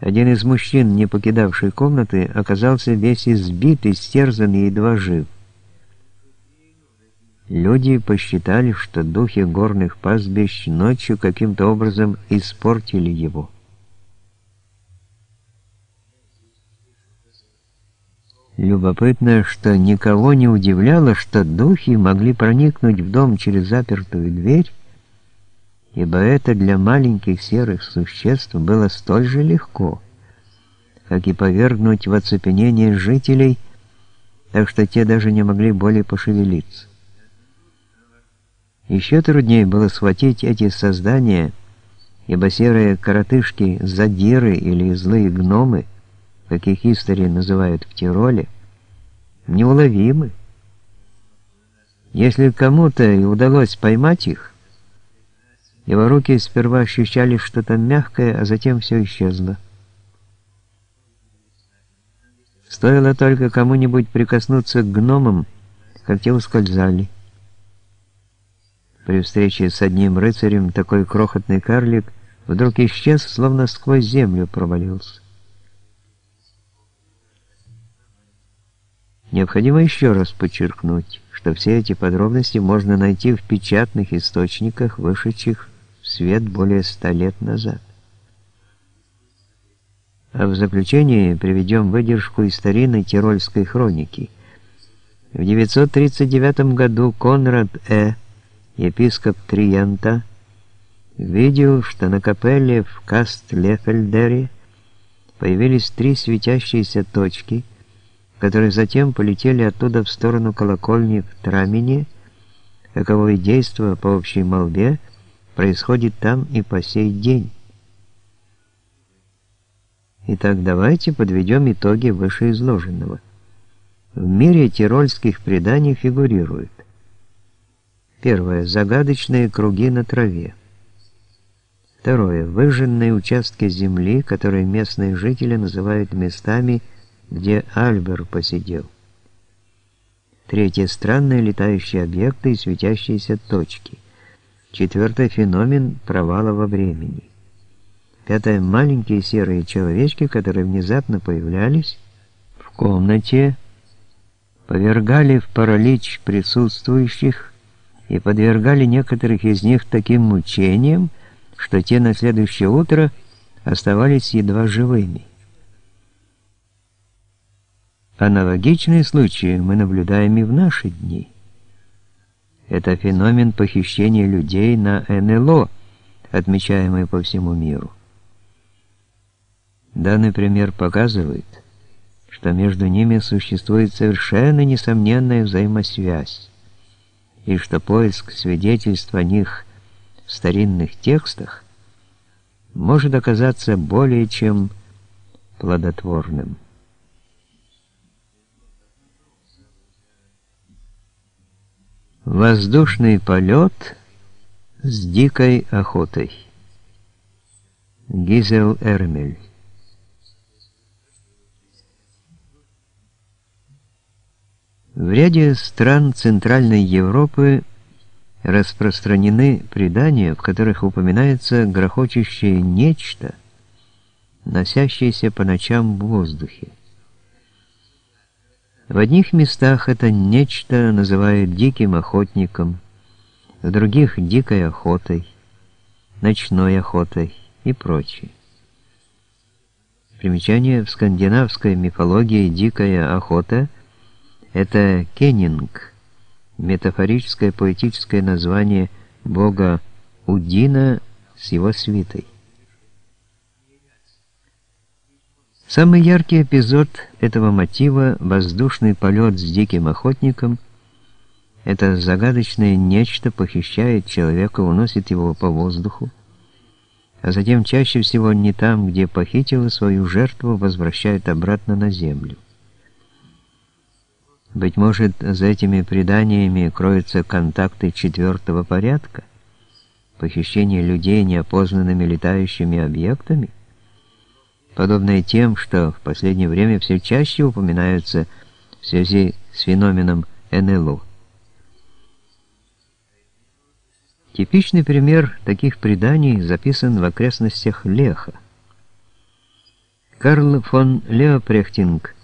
Один из мужчин, не покидавший комнаты, оказался весь избит, истерзан и едва жив. Люди посчитали, что духи горных пастбищ ночью каким-то образом испортили его. Любопытно, что никого не удивляло, что духи могли проникнуть в дом через запертую дверь, ибо это для маленьких серых существ было столь же легко, как и повергнуть в оцепенение жителей, так что те даже не могли более пошевелиться. Еще труднее было схватить эти создания, ибо серые коротышки, задиры или злые гномы — как их истори называют в Тироле, неуловимы. Если кому-то и удалось поймать их, его руки сперва ощущали что-то мягкое, а затем все исчезло. Стоило только кому-нибудь прикоснуться к гномам, как те ускользали. При встрече с одним рыцарем такой крохотный карлик вдруг исчез, словно сквозь землю провалился. Необходимо еще раз подчеркнуть, что все эти подробности можно найти в печатных источниках, вышедших свет более ста лет назад. А в заключение приведем выдержку из старинной тирольской хроники. В 939 году Конрад Э., епископ Триента, видел, что на капелле в Каст-Лефельдере появились три светящиеся точки – которые затем полетели оттуда в сторону колокольни в Трамине, каковое действо по общей молве происходит там и по сей день. Итак, давайте подведем итоги вышеизложенного. В мире тирольских преданий фигурирует Первое. Загадочные круги на траве. Второе. Выжженные участки земли, которые местные жители называют местами где Альбер посидел. Третье – странные летающие объекты и светящиеся точки. Четвертое – феномен провала во времени. Пятое – маленькие серые человечки, которые внезапно появлялись в комнате, повергали в паралич присутствующих и подвергали некоторых из них таким мучениям, что те на следующее утро оставались едва живыми. Аналогичные случаи мы наблюдаем и в наши дни. Это феномен похищения людей на НЛО, отмечаемый по всему миру. Данный пример показывает, что между ними существует совершенно несомненная взаимосвязь, и что поиск свидетельств о них в старинных текстах может оказаться более чем плодотворным. Воздушный полет с дикой охотой. Гизел Эрмель. В ряде стран Центральной Европы распространены предания, в которых упоминается грохочущее нечто, носящееся по ночам в воздухе. В одних местах это нечто называют диким охотником, в других — дикой охотой, ночной охотой и прочее. Примечание в скандинавской мифологии «дикая охота» — это кеннинг, метафорическое поэтическое название бога Удина с его свитой. Самый яркий эпизод этого мотива — воздушный полет с диким охотником — это загадочное нечто похищает человека, уносит его по воздуху, а затем чаще всего не там, где похитило свою жертву, возвращает обратно на землю. Быть может, за этими преданиями кроются контакты четвертого порядка, похищение людей неопознанными летающими объектами? Подобное тем, что в последнее время все чаще упоминаются в связи с феноменом НЛО. Типичный пример таких преданий записан в окрестностях Леха. Карл фон Леопрехтинг